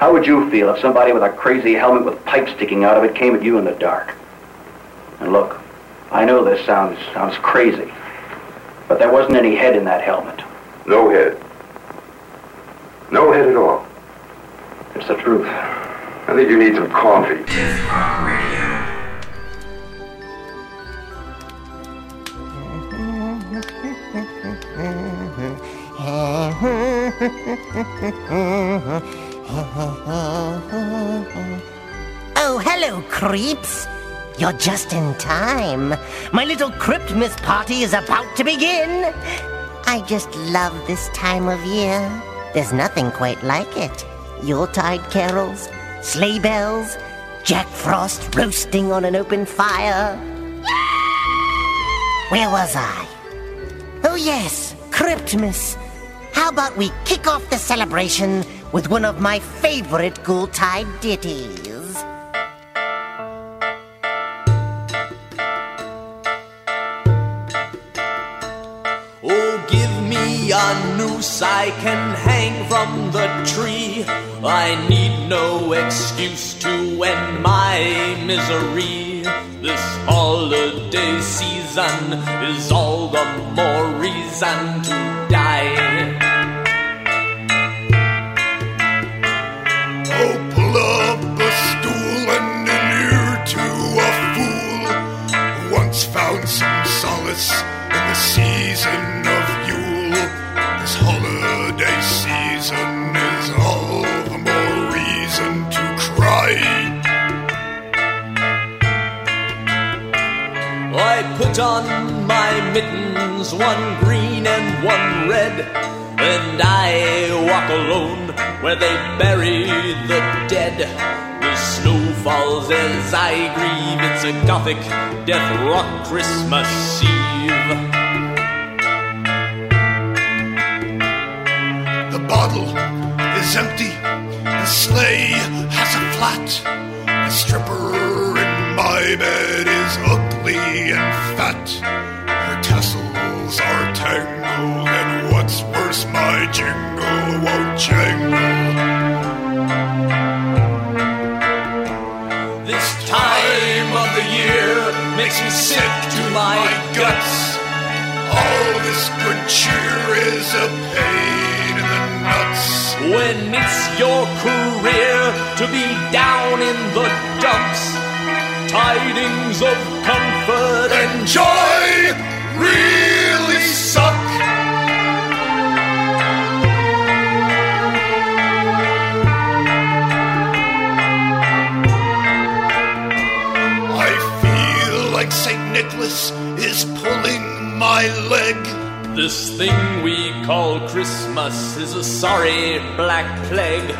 How would you feel if somebody with a crazy helmet with pipes sticking out of it came at you in the dark? And look, I know this sounds sounds crazy, but there wasn't any head in that helmet. No head. No head at all. It's the truth. I think you need some coffee. Creeps. You're just in time. My little Cryptmas party is about to begin. I just love this time of year. There's nothing quite like it. Yuletide carols, sleigh bells, Jack Frost roasting on an open fire. Where was I? Oh, yes, Cryptmas. How about we kick off the celebration with one of my favorite Ghoultide ditties? A noose I can hang from the tree. I need no excuse to end my misery. This holiday season is all the more reason to die. Oh, pull up a stool and an ear to a fool once found some solace in the season season is all the more reason to cry. I put on my mittens, one green and one red, and I walk alone where they bury the dead. The snow falls as I grieve, it's a gothic death rock Christmas Eve. Sleigh has a flat. The stripper in my bed is ugly and fat. Her tassels are tangled, and what's worse, my jingle won't jangle. This time of the year makes me sick to my guts. All this good cheer is a it's your career to be down in the dumps, tidings of comfort and joy really This thing we call Christmas is a sorry black plague.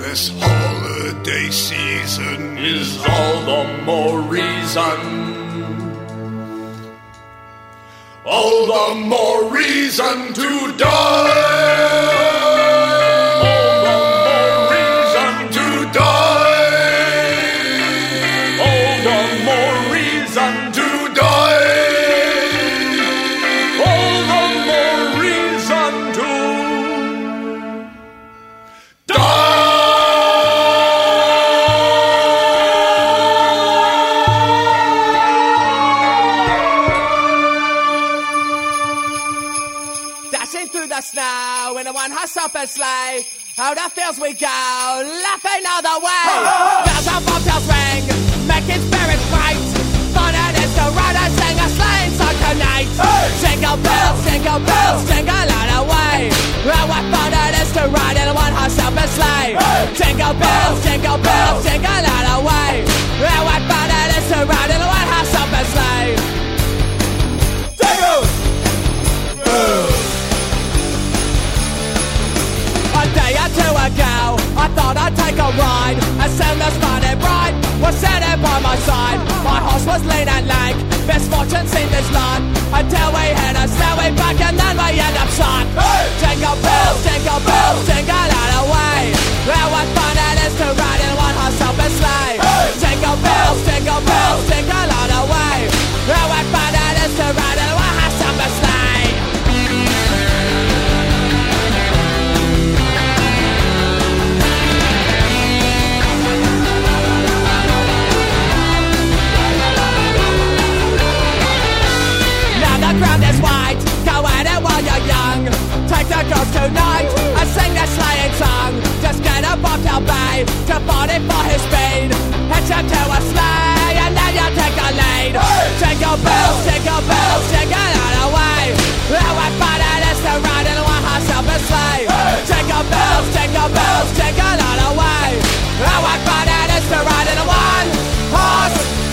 This holiday season Is all the more reason, all the more reason to die. In a one horse open sleigh. Out the fields we go, laughing all the way. Bells on bobtails ring, making spirits bright. Fun it is to ride and sing a sleighing song tonight. Jingle bells, jingle bells, jingle all the way. Oh, what fun it is to ride in a one horse open sleigh. Jingle bells, jingle bells, jingle all the way. slave to it for his pain. him to a sleigh, and then you take a lead. Hey! Take your bills, take all away. How I it is to ride in one horse open sleigh. Hey! Take your bills, take all away. How I it is to ride in one horse.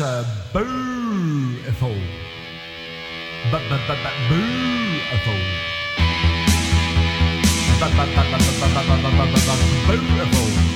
That's uh, beautiful. Beautiful. Beautiful.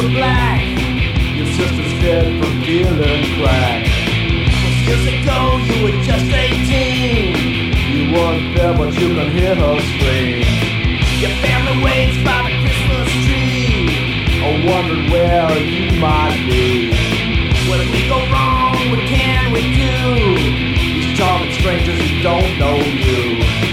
for black. Your sister's dead from feeling crack. Six years ago you were just 18. You weren't there, but you can hear her scream. Your family waits by the Christmas tree, I wonder where you might be. What if we go wrong? What can we do? These talking strangers who don't know you.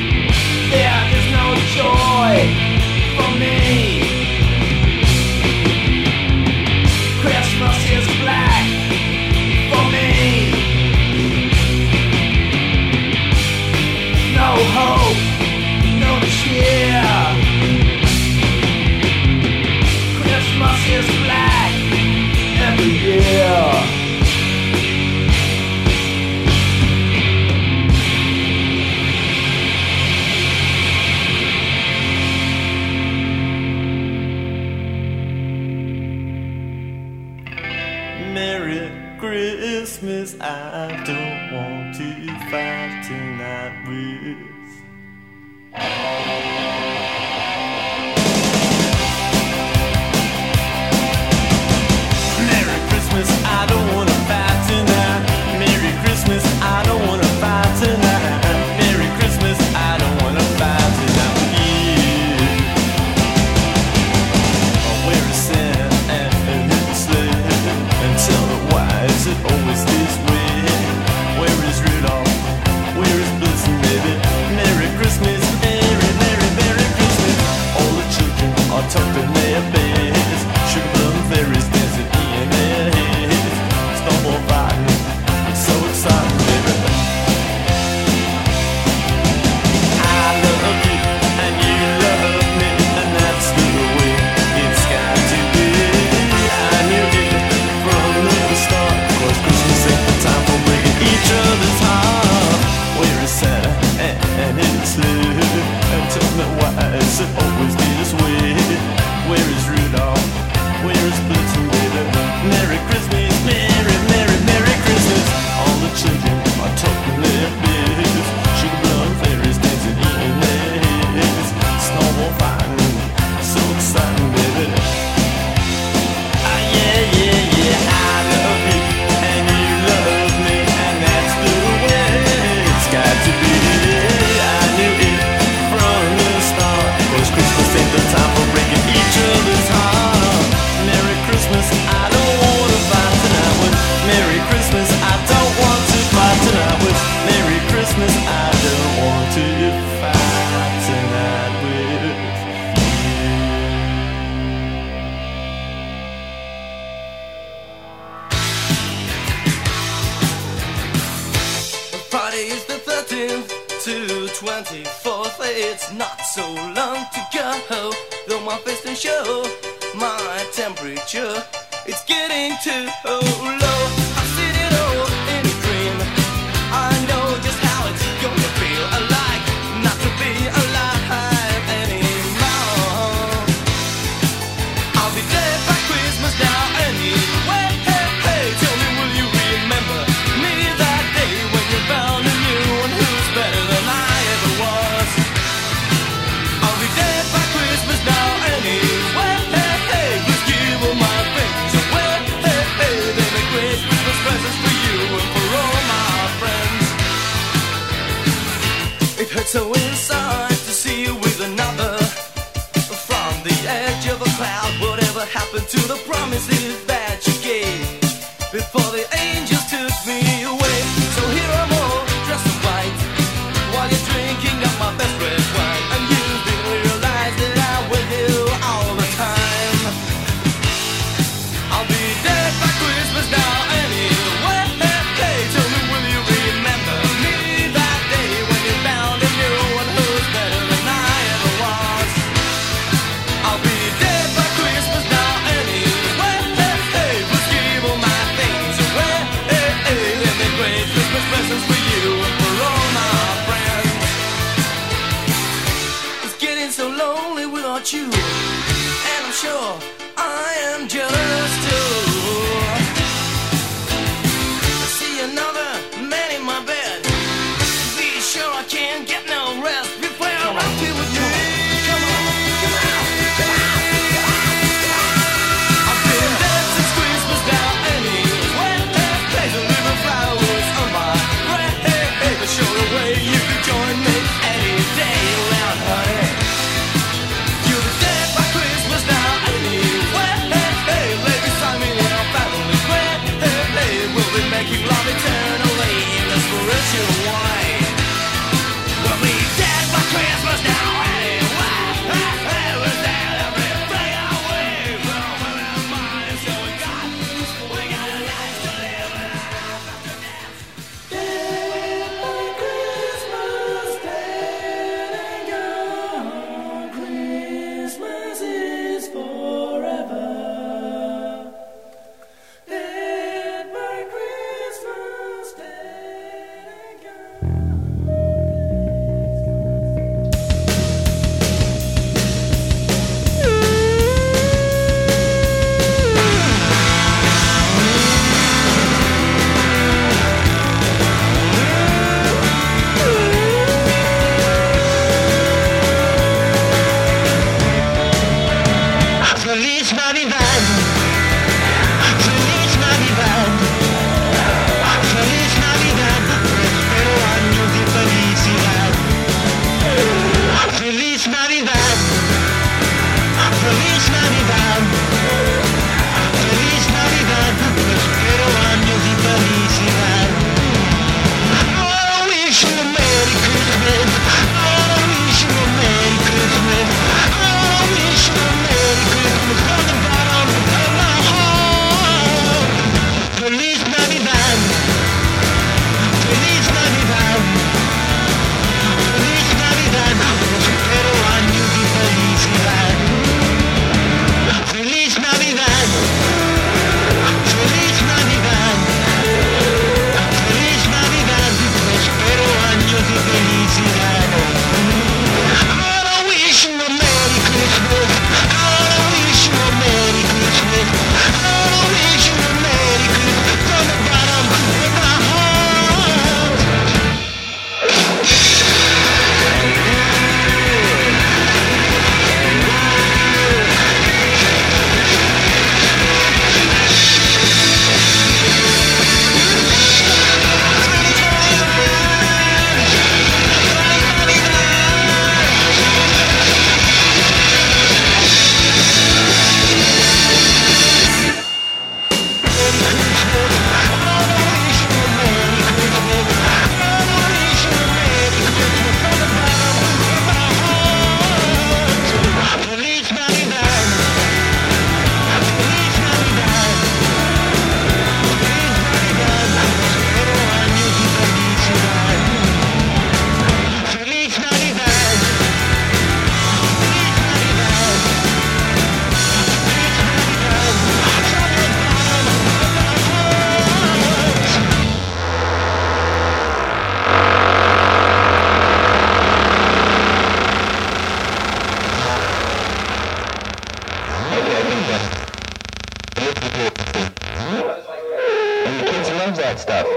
Kids love that stuff.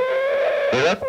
They love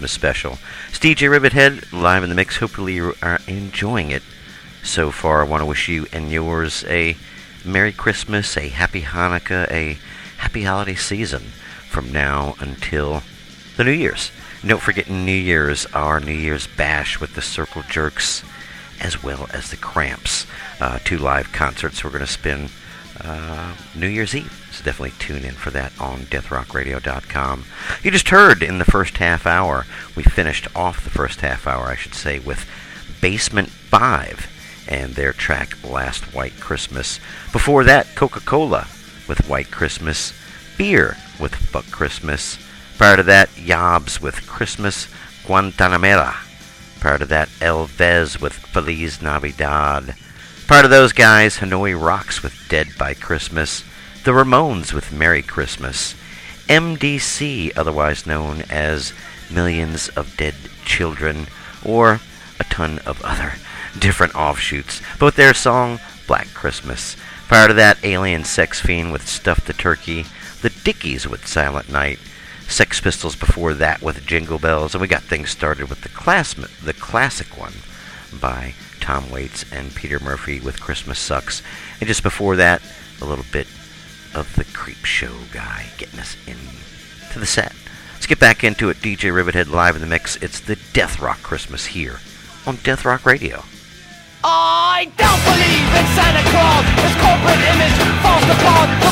Christmas special. It's DJ Rivethead live in the mix. Hopefully, you are enjoying it so far. I want to wish you and yours a Merry Christmas, a Happy Hanukkah, a Happy Holiday Season from now until the New Year's. Don't forget New Year's, our New Year's bash with the Circle Jerks as well as the Cramps. Uh, two live concerts we're going to spin uh, New Year's Eve. So definitely tune in for that on deathrockradio.com. You just heard in the first half hour, we finished off the first half hour, I should say, with Basement 5 and their track Last White Christmas. Before that, Coca Cola with White Christmas, Fear with Fuck Christmas. Prior to that, Yobs with Christmas Guantanamera. Prior to that, El Vez with Feliz Navidad. Prior to those guys, Hanoi Rocks with Dead by Christmas. The Ramones with Merry Christmas. MDC, otherwise known as Millions of Dead Children, or a ton of other different offshoots. Both their song, Black Christmas. Prior to that, Alien Sex Fiend with Stuff the Turkey. The Dickies with Silent Night. Sex Pistols before that with Jingle Bells. And we got things started with the, class- the classic one by Tom Waits and Peter Murphy with Christmas Sucks. And just before that, a little bit of the Creep Show guy getting us into the set. Let's get back into it. DJ Rivethead live in the mix. It's the Death Rock Christmas here on Death Rock Radio. I don't believe in Santa Claus. His corporate image falls apart. The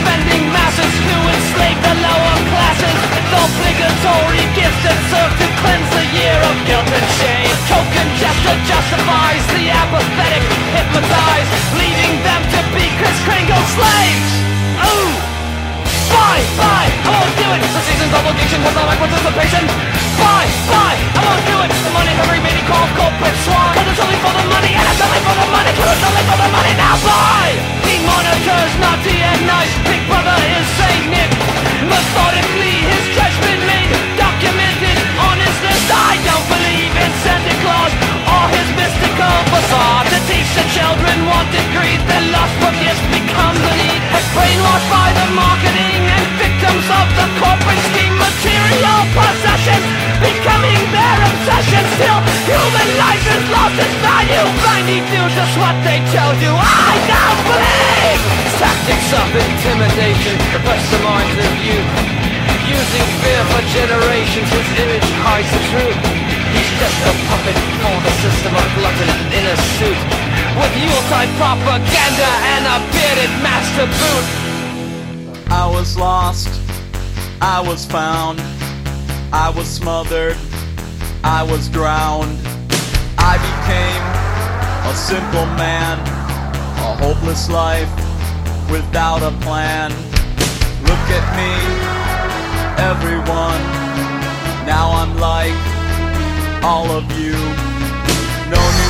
spending masses enslave the lower classes. Obligatory gifts that serve to cleanse the year of guilt and shame. Token gesture justifies the apathetic, hypnotized, leaving them to be Kris Kringle slaves. Bye, bye, I won't do it. The season's obligation has not my participation. Bye, bye, I won't do it. The money hungry made call corporate swan. Cause it's only for the money, and it's only for the money, cause it's only for the money. Now bye! He monitors naughty and nice. Big brother is Saint Nick. Methodically, his judgment made. Documented list. I don't believe in Santa Claus or his mystical facade. The children want to greed. Their lust for gifts becomes a need. Brainwashed by the marketing and victims of the corporate scheme. Material possessions becoming their obsession. Still, human life has lost its value. Blindly do just what they tell you. I don't believe tactics of intimidation oppress the minds of youth. Using fear for generations, his image hides the truth. He's just a puppet for the system of glutton in a suit. With Yuletide propaganda and a bearded master boot. I was lost, I was found, I was smothered, I was drowned. I became a simple man, a hopeless life without a plan. Look at me, everyone, now I'm like all of you. No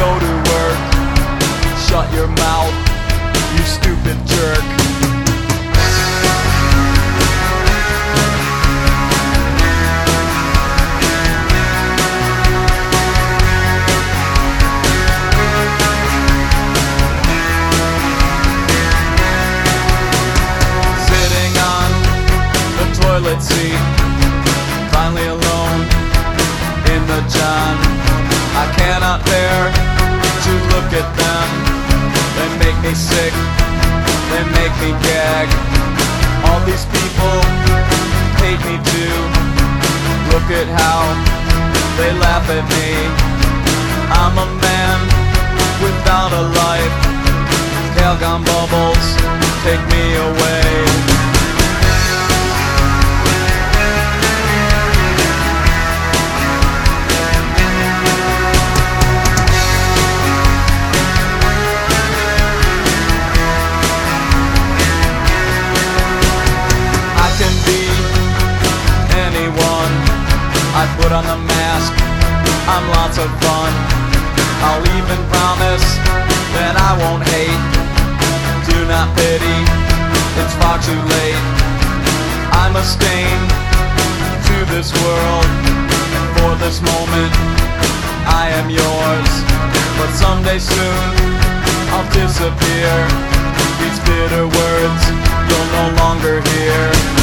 go to work, shut your mouth, you stupid jerk. Sitting on the toilet seat, finally alone in the John. I cannot bear to look at them. They make me sick, they make me gag. All these people hate me too. Look at how they laugh at me. I'm a man without a life. Calgon bubbles, take me away. I put on the mask. I'm lots of fun. I'll even promise that I won't hate. Do not pity. It's far too late. I'm a stain to this world. For this moment, I am yours. But someday soon, I'll disappear. These bitter words you'll no longer hear.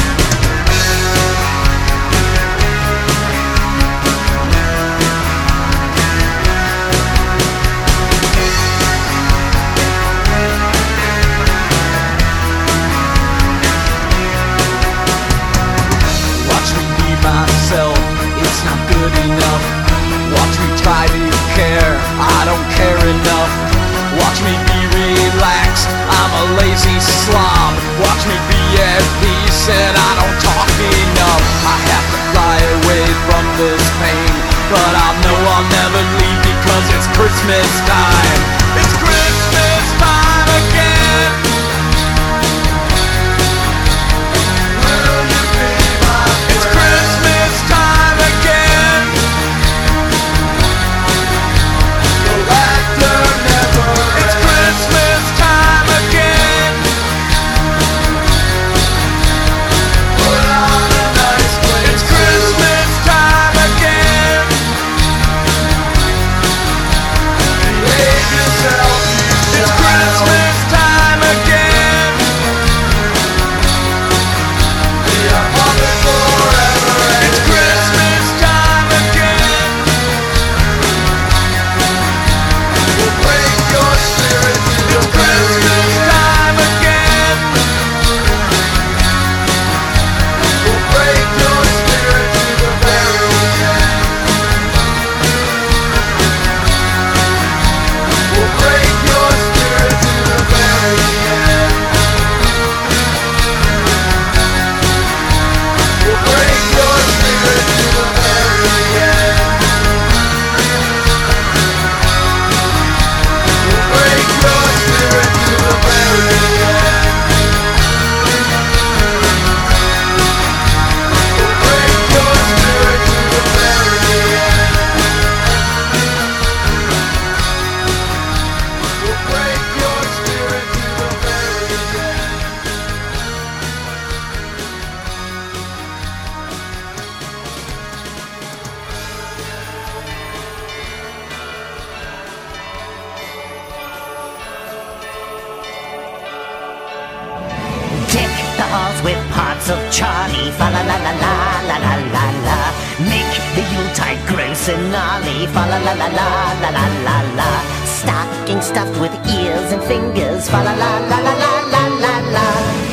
Stuffed with ears and fingers. Fa la la la la la la la la.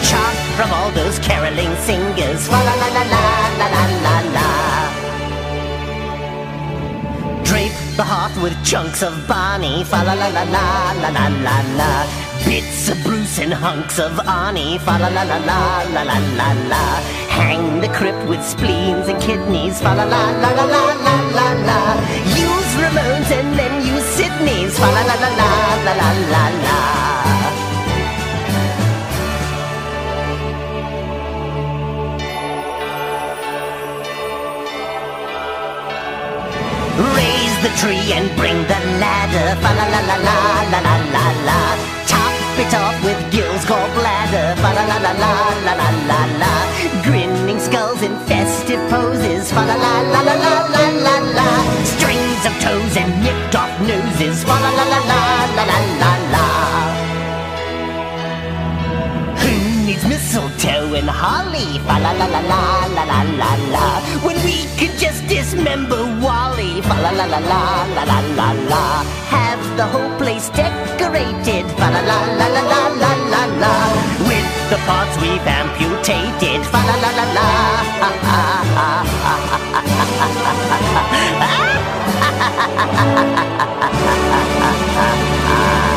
Chant from all those caroling singers. Fa la la la la la la la la. Drape the hearth with chunks of Barney. Fa la la la la la la la la. Bits of Bruce and hunks of Arnie. Fa la la la la la la la la. Hang the crypt with spleens and kidneys. Fa la la la la la la la la. Use Ramones and then Sydney's. Fa la la la la la la la la. Raise the tree and bring the ladder. Fa la la la la la la la la. Top it off with Gil's gallbladder. Fa la la la la la la la la. Grinning skulls in festive poses. Fa la la la la la la la la. Strings of toes and nipped off noses. Fa la la la la la la la la. Who needs mistletoe and holly? Fa la la la la la la la la. When we could just dismember Wally. Fa la la la la la la la la. Have the whole place decorated. Fa la la la la la la la la. The parts we've amputated. Fa la la la la.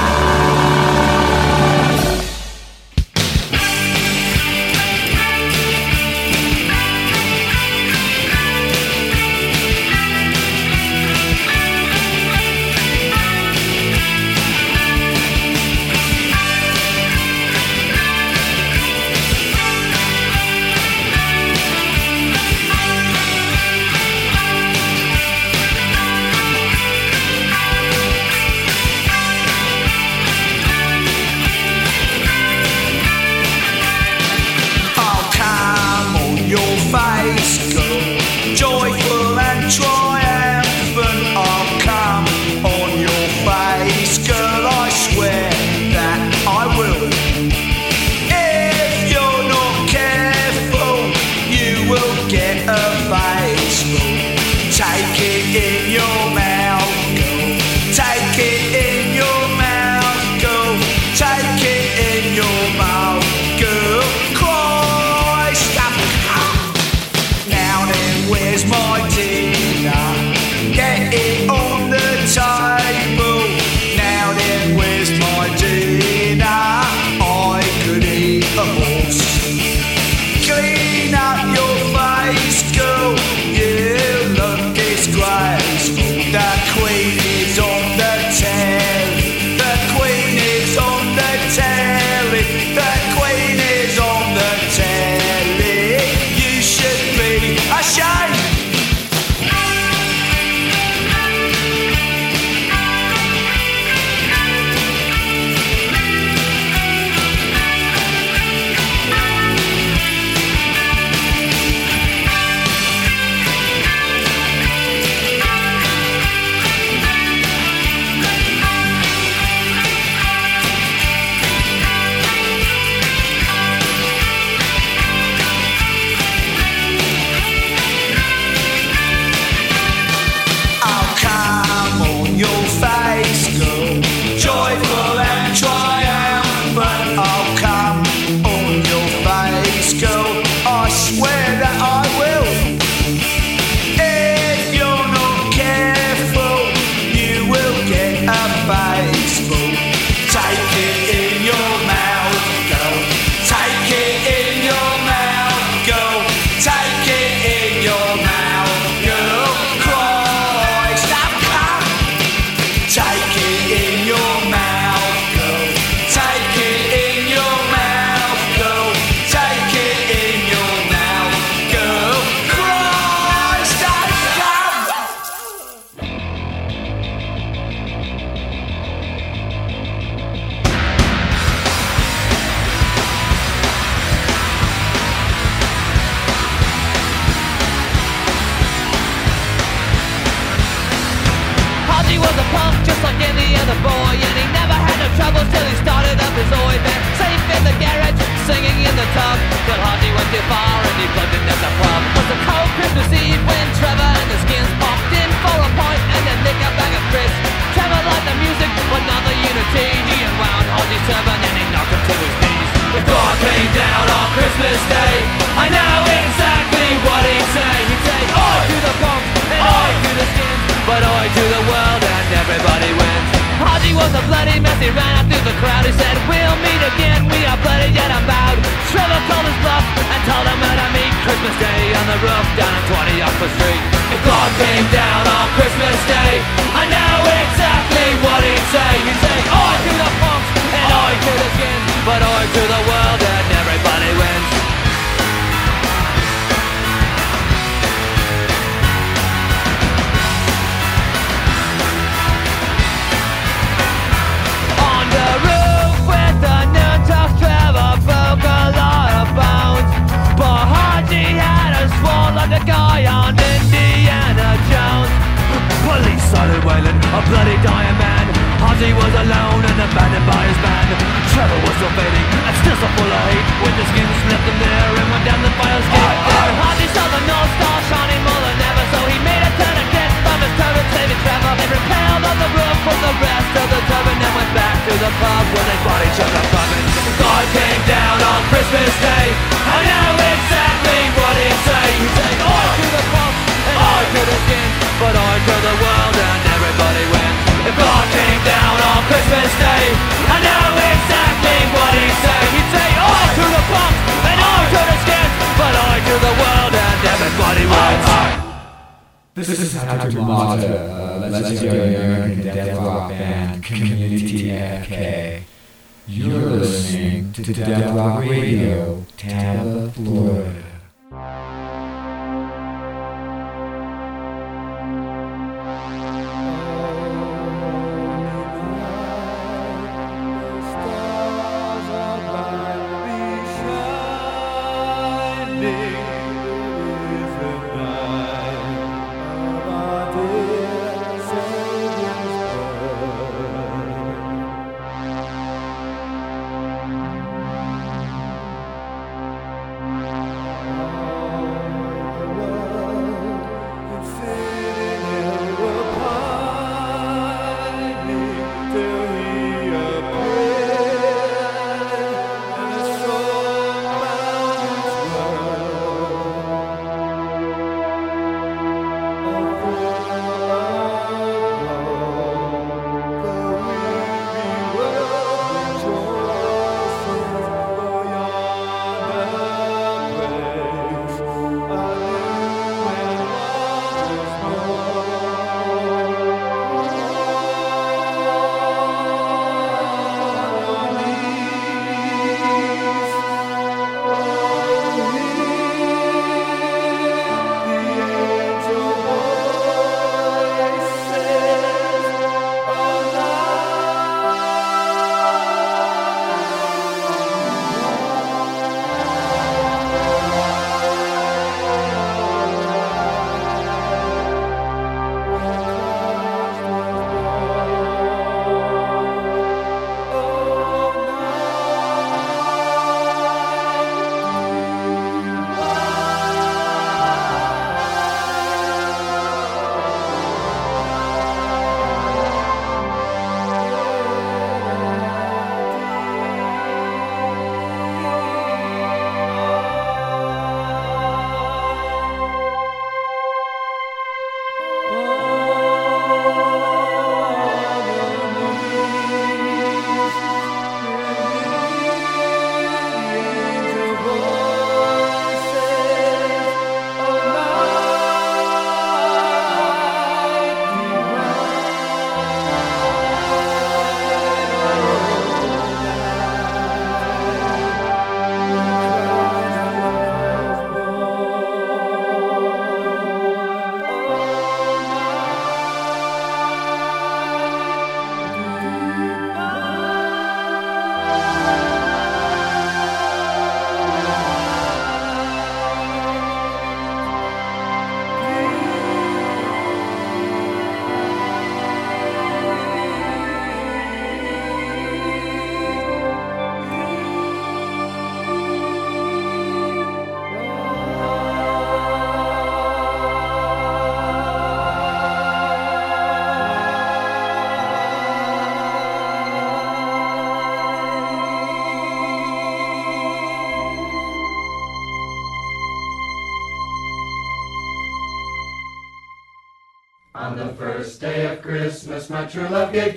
to the pub where they bought each other puppets. God came down on Christmas Day. I know exactly what he said. He I could have popped and I but I could the world and everybody wins. If God came down on Christmas Day, I know exactly what he said. He'd say, I could the popped and I could the skinned, but I could the world and everybody wins. This, this is how to monitor legendary American death rock band Community AFK. You're listening to Death Rock Radio, Tampa, Florida.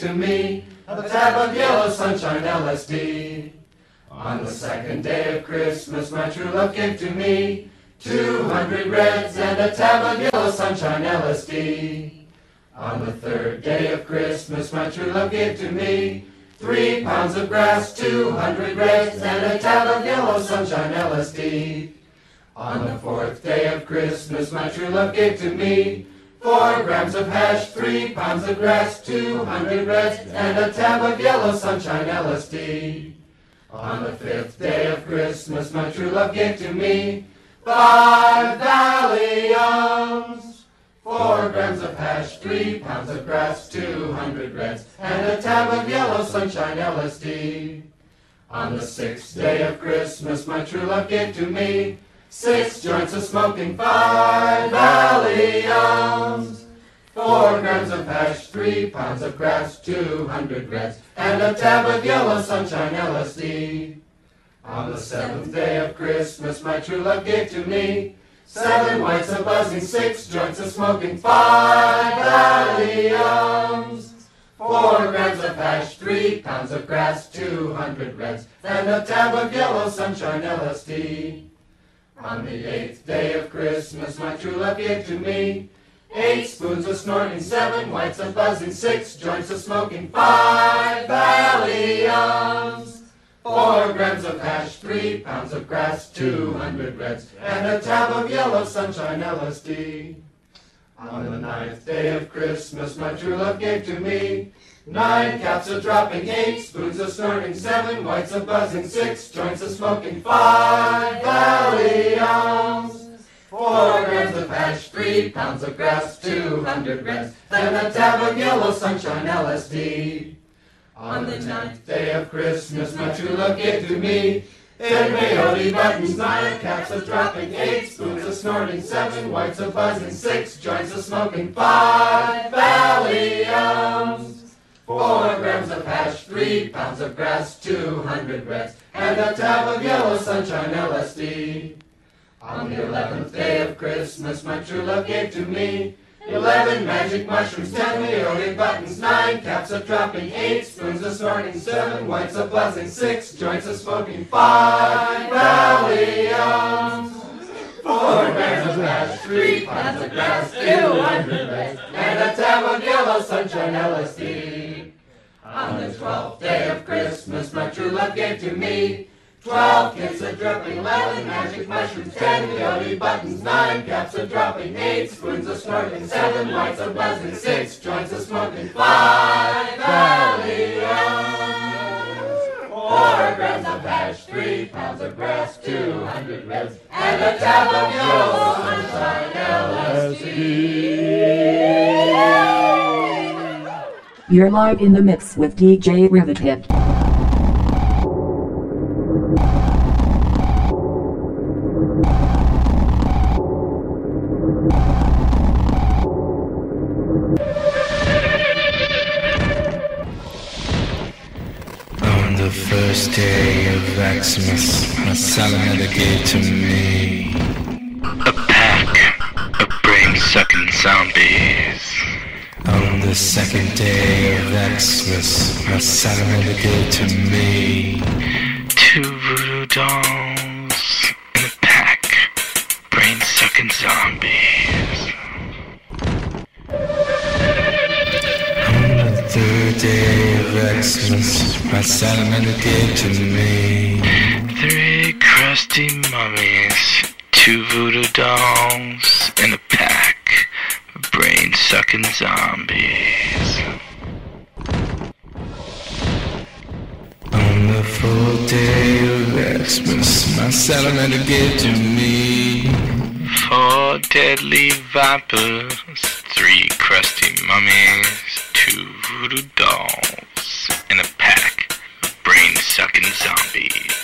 To me a tab of yellow sunshine LSD. On the second day of Christmas, my true love gave to me 200 reds and a tab of yellow sunshine LSD. On the third day of Christmas, my true love gave to me three pounds of grass, 200 reds, and a tab of yellow sunshine LSD. On the fourth day of Christmas, my true love gave to me four grams of hash, three pounds of grass, 200 reds, and a tab of yellow sunshine LSD. On the fifth day of Christmas, my true love gave to me five Valiums, four grams of hash, three pounds of grass, 200 reds, and a tab of yellow sunshine LSD. On the sixth day of Christmas, my true love gave to me six joints of smoking, five Valiums, four grams of hash, three pounds of grass, 200 reds, and a tab of yellow sunshine LSD. On the seventh day of Christmas, my true love gave to me seven whites of buzzing, six joints of smoking, five Valiums, four grams of hash, three pounds of grass, 200 reds, and a tab of yellow sunshine LSD. On the eighth day of Christmas, my true love gave to me eight spoons of snorting, seven whites of buzzing, six joints of smoking, five Valiums, four grams of hash, three pounds of grass, 200 reds, and a tab of yellow sunshine LSD. On the ninth day of Christmas, my true love gave to me nine caps are dropping, eight spoons are snorting, seven whites are buzzing, six joints are smoking, five Valiums, four grams of hash, three pounds of grass, 200 grams, and a tab of yellow sunshine LSD. On the ninth day of Christmas, my true love gave to me. Ten peyote buttons, nine caps are dropping, eight spoons are snorting, seven whites are buzzing, six joints are smoking, five pounds of grass, 200 reds, and a tab of yellow sunshine LSD. On the eleventh day of Christmas, my true love gave to me eleven magic mushrooms, ten peyote buttons, nine caps of dropping, eight spoons of snorting, seven whites of buzzing, six joints of smoking, five Valiums, four grams of hash, three pounds of grass, two hundred and a tab of yellow sunshine LSD. On the twelfth day of Christmas, my true love gave to me Twelve kits of dripping, eleven magic mushrooms, ten peyote buttons, nine caps of dropping, eight spoons of snorting, seven lights of buzzing, six joints of smoking, five Valiums, four grams of hash, three pounds of grass, two hundred reds, and a tab of yellow sunshine LSD. You're live in the mix with DJ Rivethead. On the first day of Xmas, my salamander gave to me the second day of Xmas, my salamander gave to me two voodoo dolls in a pack, brain-sucking zombies. On the third day of Xmas, my salamander gave to me three crusty mummies, two voodoo dolls, and a pack of brain-sucking zombies. On the full day of Xmas, my salamander gave to me four deadly vipers, three crusty mummies, two voodoo dolls, and a pack of brain-sucking zombies.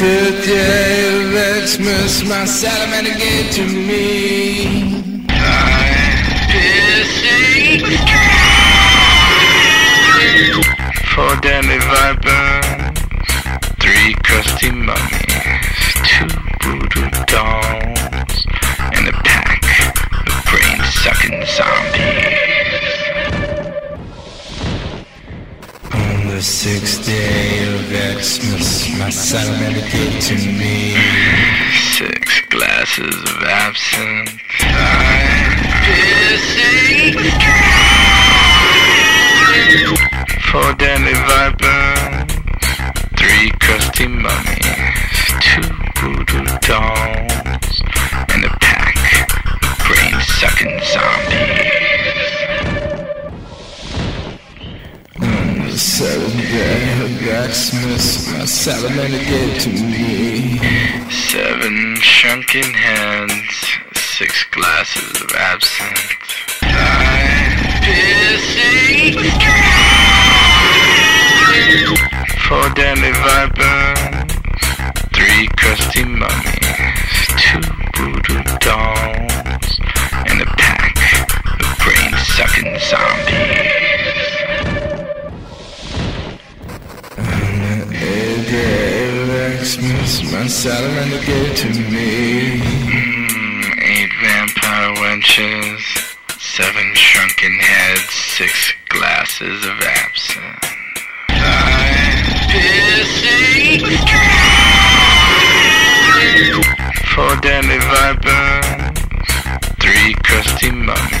today. Let's miss my salamander get to me. I'm pissing Four deadly vipers, three crusty mummies, two brutal dolls, and a pack of brain-sucking zombies. The sixth day of Xmas, my salamander gave to me six glasses of absinthe. Four deadly vipers, three crusty mummies, two voodoo dolls, and a pack of brain-sucking zombies. Seventh day Xmas, my salamander gave to me seven shrunken heads, six glasses of absinthe, five piercing, four deadly vipers, three crusty mummies, two voodoo dolls, and a pack of brain-sucking zombies. Xmas, my salamander gave to me. Mm, eight vampire wenches, seven shrunken heads, six glasses of absinthe, five piercing, four deadly vipers, three crusty mummies,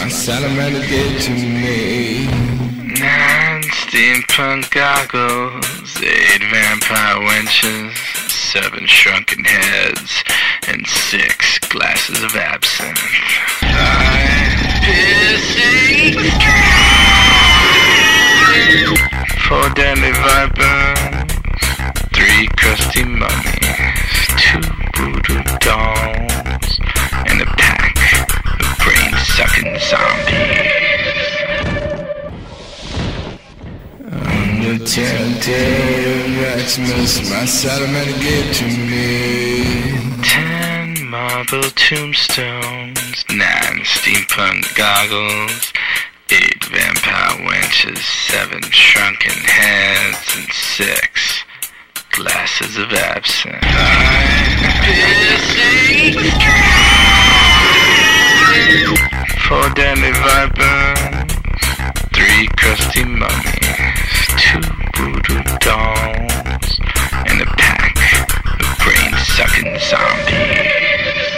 my salamander gave to me nine steampunk goggles, eight vampire wenches, seven shrunken heads, and six glasses of absinthe. Five piercing, four deadly vipers, three crusty mummies, two voodoo dolls, brain-sucking zombies. On the of Xmas, my salamander gave to me ten marble tombstones, nine steampunk goggles, eight vampire wenches, seven shrunken heads, and six glasses of absinthe. Four deadly vipers, three crusty mummies, two voodoo dolls, and a pack of brain-sucking zombies.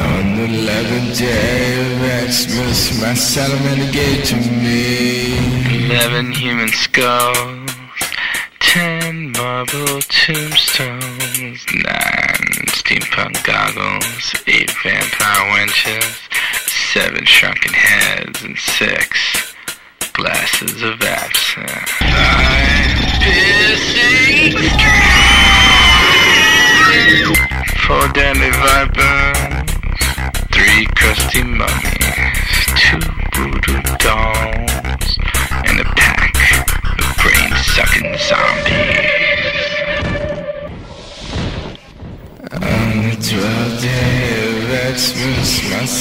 On the eleventh day of Xmas, my salamander gave to me eleven human skulls, ten marble tombstones, nine steampunk goggles, eight vampire wenches, seven shrunken heads, and six glasses of absinthe. Five piercing, four deadly vipers, three crusty mummies, two voodoo dolls, and a pack of brain-sucking zombies.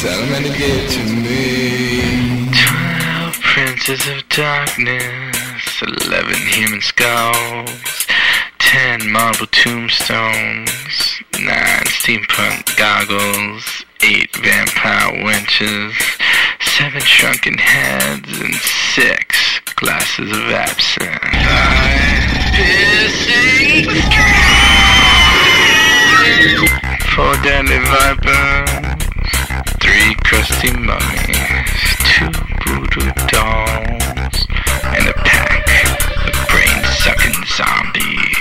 Salamander gave to me twelve princes of darkness, eleven human skulls, ten marble tombstones, nine steampunk goggles, eight vampire wenches, seven shrunken heads, and six glasses of absinthe. Five piercing, four deadly vipers, three crusty mummies, two voodoo dolls, and a pack of brain-sucking zombies.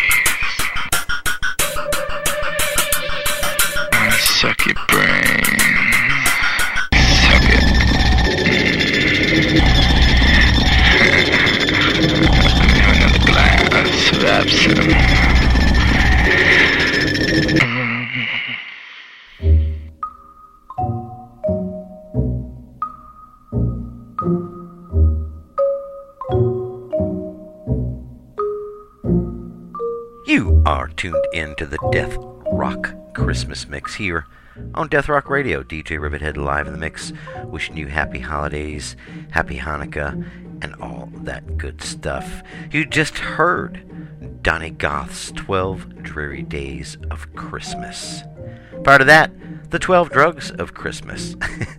I suck your brain. Suck it. Another glass of absinthe. You are tuned in to the Death Rock Christmas Mix here on Death Rock Radio. DJ Rivithead live in the mix, wishing you happy holidays, happy Hanukkah, and all that good stuff. You just heard Donny Goth's 12 Dreary Days of Christmas. Part of that, the 12 Drugs of Christmas.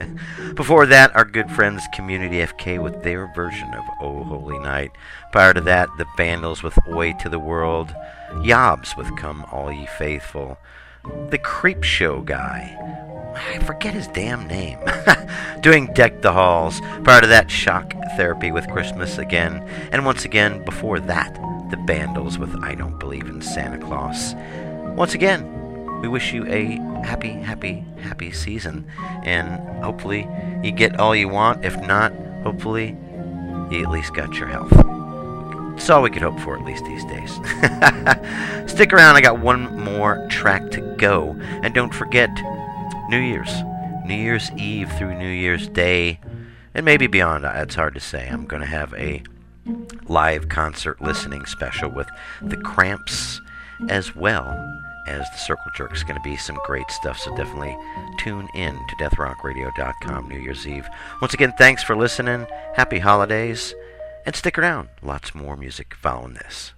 Before that, our good friends Community FK with their version of Oh Holy Night. Prior to that, the Vandals with Oi to the World. Yobs with Come All Ye Faithful. The Creep Show guy. I forget his damn name. Doing Deck the Halls. Prior to that, Shock Therapy with Christmas again. And once again, before that, the Vandals with I Don't Believe in Santa Claus. Once again, we wish you a happy, happy, happy season. And hopefully you get all you want. If not, hopefully you at least got your health. It's all we could hope for, at least these days. Stick around, I got one more track to go. And don't forget, New Year's. New Year's Eve through New Year's Day, and maybe beyond, it's hard to say. I'm going to have a live concert listening special with the Cramps as well as the Circle Jerks. Going to be some great stuff, so definitely tune in to deathrockradio.com New Year's Eve. Once again, thanks for listening. Happy holidays, and stick around. Lots more music following this.